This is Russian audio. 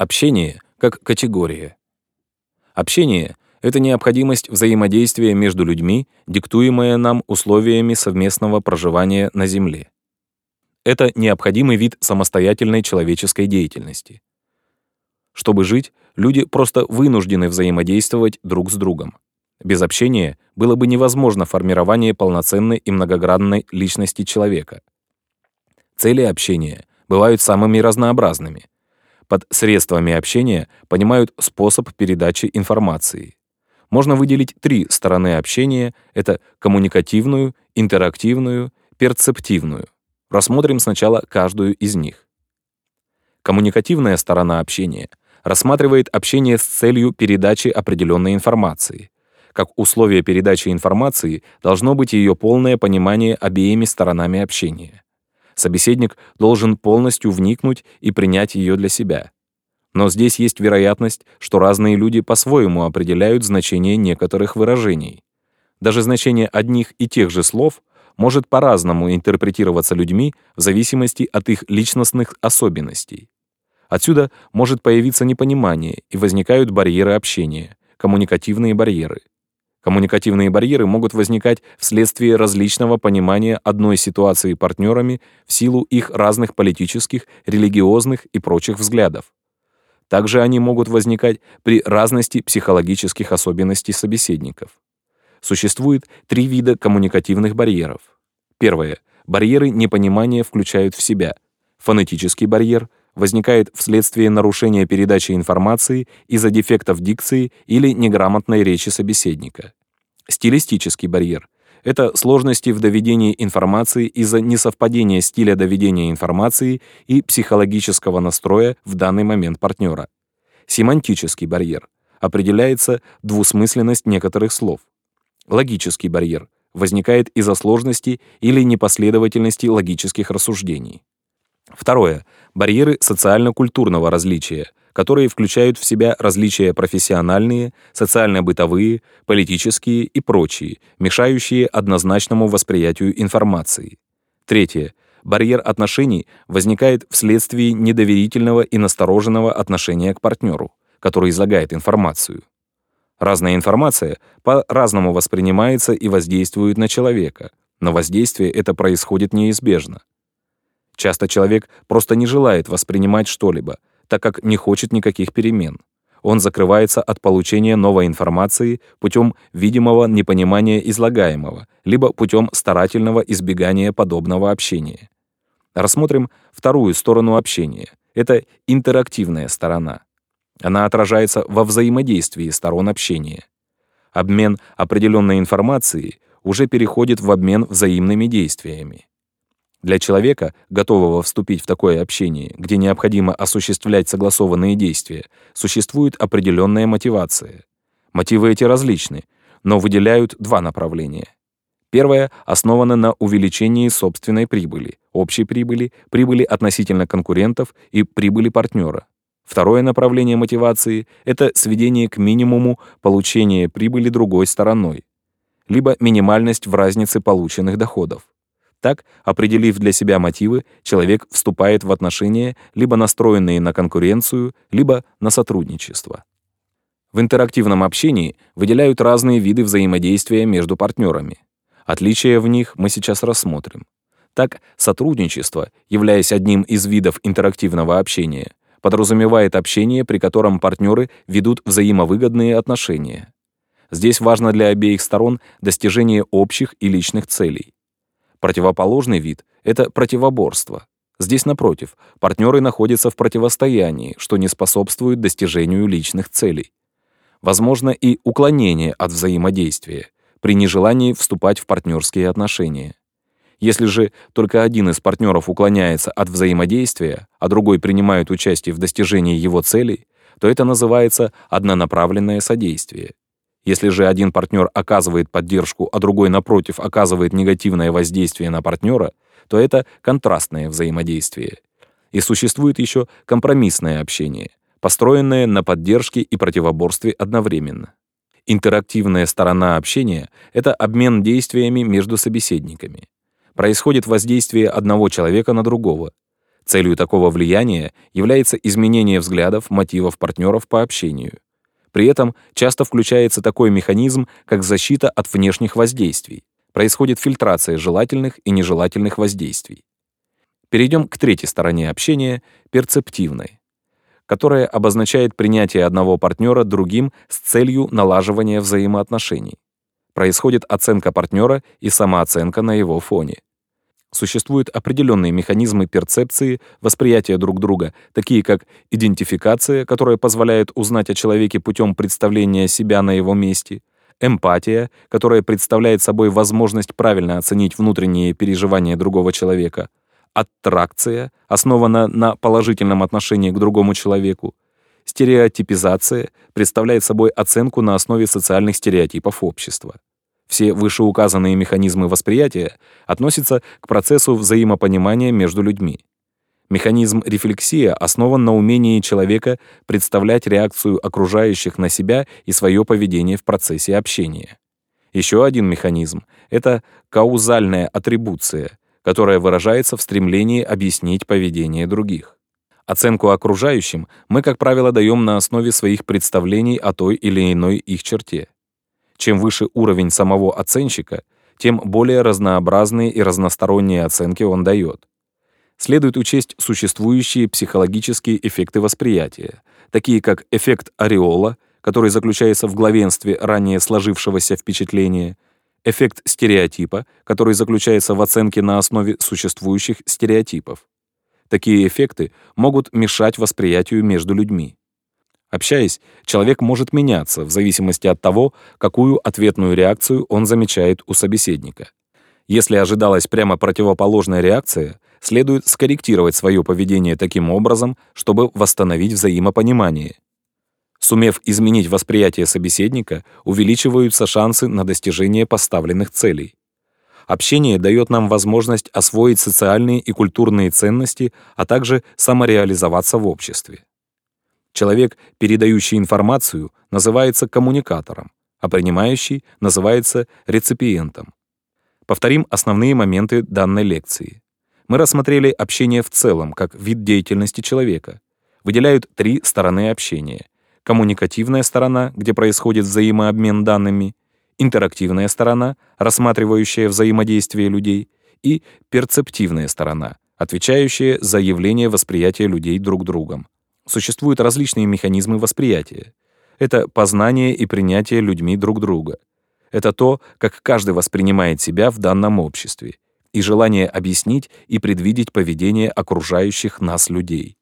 Общение как категория. Общение — это необходимость взаимодействия между людьми, диктуемая нам условиями совместного проживания на Земле. Это необходимый вид самостоятельной человеческой деятельности. Чтобы жить, люди просто вынуждены взаимодействовать друг с другом. Без общения было бы невозможно формирование полноценной и многогранной личности человека. Цели общения бывают самыми разнообразными. Под средствами общения понимают способ передачи информации. Можно выделить три стороны общения — это коммуникативную, интерактивную, перцептивную. Рассмотрим сначала каждую из них. Коммуникативная сторона общения рассматривает общение с целью передачи определенной информации. Как условие передачи информации должно быть ее полное понимание обеими сторонами общения. Собеседник должен полностью вникнуть и принять ее для себя. Но здесь есть вероятность, что разные люди по-своему определяют значение некоторых выражений. Даже значение одних и тех же слов может по-разному интерпретироваться людьми в зависимости от их личностных особенностей. Отсюда может появиться непонимание и возникают барьеры общения, коммуникативные барьеры. Коммуникативные барьеры могут возникать вследствие различного понимания одной ситуации партнерами в силу их разных политических, религиозных и прочих взглядов. Также они могут возникать при разности психологических особенностей собеседников. Существует три вида коммуникативных барьеров. Первое. Барьеры непонимания включают в себя фонетический барьер — возникает вследствие нарушения передачи информации из-за дефектов дикции или неграмотной речи собеседника. Стилистический барьер — это сложности в доведении информации из-за несовпадения стиля доведения информации и психологического настроя в данный момент партнера. Семантический барьер определяется двусмысленность некоторых слов. Логический барьер возникает из-за сложности или непоследовательности логических рассуждений. Второе. Барьеры социально-культурного различия, которые включают в себя различия профессиональные, социально-бытовые, политические и прочие, мешающие однозначному восприятию информации. Третье. Барьер отношений возникает вследствие недоверительного и настороженного отношения к партнеру, который излагает информацию. Разная информация по-разному воспринимается и воздействует на человека, но воздействие это происходит неизбежно. Часто человек просто не желает воспринимать что-либо, так как не хочет никаких перемен. Он закрывается от получения новой информации путем видимого непонимания излагаемого, либо путем старательного избегания подобного общения. Рассмотрим вторую сторону общения. Это интерактивная сторона. Она отражается во взаимодействии сторон общения. Обмен определенной информацией уже переходит в обмен взаимными действиями. Для человека, готового вступить в такое общение, где необходимо осуществлять согласованные действия, существует определенная мотивация. Мотивы эти различны, но выделяют два направления. Первое основано на увеличении собственной прибыли, общей прибыли, прибыли относительно конкурентов и прибыли партнера. Второе направление мотивации — это сведение к минимуму получения прибыли другой стороной, либо минимальность в разнице полученных доходов. Так, определив для себя мотивы, человек вступает в отношения, либо настроенные на конкуренцию, либо на сотрудничество. В интерактивном общении выделяют разные виды взаимодействия между партнерами. Отличия в них мы сейчас рассмотрим. Так, сотрудничество, являясь одним из видов интерактивного общения, подразумевает общение, при котором партнеры ведут взаимовыгодные отношения. Здесь важно для обеих сторон достижение общих и личных целей. Противоположный вид — это противоборство. Здесь, напротив, партнеры находятся в противостоянии, что не способствует достижению личных целей. Возможно и уклонение от взаимодействия при нежелании вступать в партнерские отношения. Если же только один из партнеров уклоняется от взаимодействия, а другой принимает участие в достижении его целей, то это называется однонаправленное содействие. Если же один партнер оказывает поддержку, а другой, напротив, оказывает негативное воздействие на партнера, то это контрастное взаимодействие. И существует еще компромиссное общение, построенное на поддержке и противоборстве одновременно. Интерактивная сторона общения — это обмен действиями между собеседниками. Происходит воздействие одного человека на другого. Целью такого влияния является изменение взглядов, мотивов партнеров по общению. При этом часто включается такой механизм, как защита от внешних воздействий. Происходит фильтрация желательных и нежелательных воздействий. Перейдем к третьей стороне общения, перцептивной, которая обозначает принятие одного партнера другим с целью налаживания взаимоотношений. Происходит оценка партнера и самооценка на его фоне. Существуют определенные механизмы перцепции, восприятия друг друга, такие как идентификация, которая позволяет узнать о человеке путем представления себя на его месте, эмпатия, которая представляет собой возможность правильно оценить внутренние переживания другого человека, аттракция, основана на положительном отношении к другому человеку, стереотипизация представляет собой оценку на основе социальных стереотипов общества. Все вышеуказанные механизмы восприятия относятся к процессу взаимопонимания между людьми. Механизм рефлексия основан на умении человека представлять реакцию окружающих на себя и свое поведение в процессе общения. Еще один механизм — это каузальная атрибуция, которая выражается в стремлении объяснить поведение других. Оценку окружающим мы, как правило, даем на основе своих представлений о той или иной их черте. Чем выше уровень самого оценщика, тем более разнообразные и разносторонние оценки он дает. Следует учесть существующие психологические эффекты восприятия, такие как эффект ореола, который заключается в главенстве ранее сложившегося впечатления, эффект стереотипа, который заключается в оценке на основе существующих стереотипов. Такие эффекты могут мешать восприятию между людьми. Общаясь, человек может меняться в зависимости от того, какую ответную реакцию он замечает у собеседника. Если ожидалась прямо противоположная реакция, следует скорректировать свое поведение таким образом, чтобы восстановить взаимопонимание. Сумев изменить восприятие собеседника, увеличиваются шансы на достижение поставленных целей. Общение дает нам возможность освоить социальные и культурные ценности, а также самореализоваться в обществе. Человек, передающий информацию, называется коммуникатором, а принимающий называется реципиентом. Повторим основные моменты данной лекции. Мы рассмотрели общение в целом как вид деятельности человека. Выделяют три стороны общения. Коммуникативная сторона, где происходит взаимообмен данными, интерактивная сторона, рассматривающая взаимодействие людей, и перцептивная сторона, отвечающая за явление восприятия людей друг другом. Существуют различные механизмы восприятия. Это познание и принятие людьми друг друга. Это то, как каждый воспринимает себя в данном обществе, и желание объяснить и предвидеть поведение окружающих нас людей.